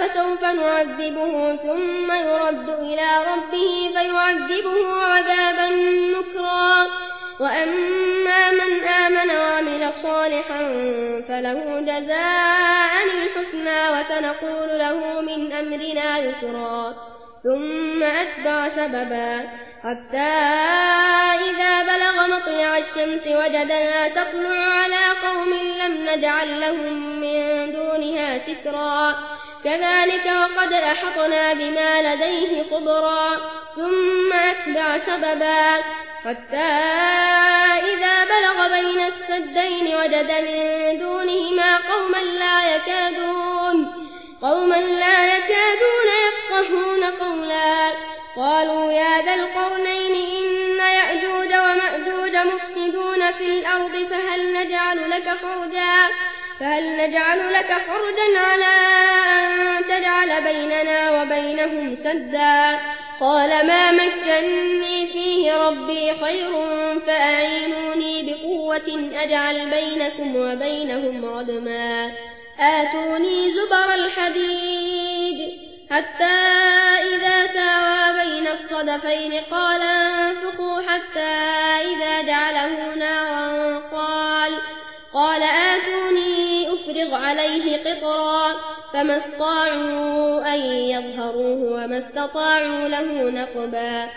فسوف نعذبه ثم يرد إلى ربه فيعذبه عذابا نكرا. وأما من آمن وعمل صالحا فله جزاء الحسنى وسنقول له من أمرنا يسرا. ثم أتبع سببا حتى إذا بلغ مطلع الشمس وجدنا تطلع على قوم لم نجعل لهم من دونها سترا. كذلك وقد أحطنا بما لديه خبرا ثم أتبع سببا حتى إذا بلغ بين السدين وجد من دونهما قوما لا يكادون قوما لا يكادون يفقهون قولا قالوا يا ذا القرنين إن يأجوج ومأجوج مفسدون في الأرض فهل نجعل لك خرجا فهل نجعل لك خرجا على أن تجعل بيننا وبينهم سدا؟ قال ما مكني فيه ربي خير فأعينوني بقوة أجعل بينكم وبينهم ردما آتوني زبر الحديد حتى إذا ساوى بين الصدفين قال عليه قطرا فما استطاعوا أن يظهروه وما استطاعوا له نقبا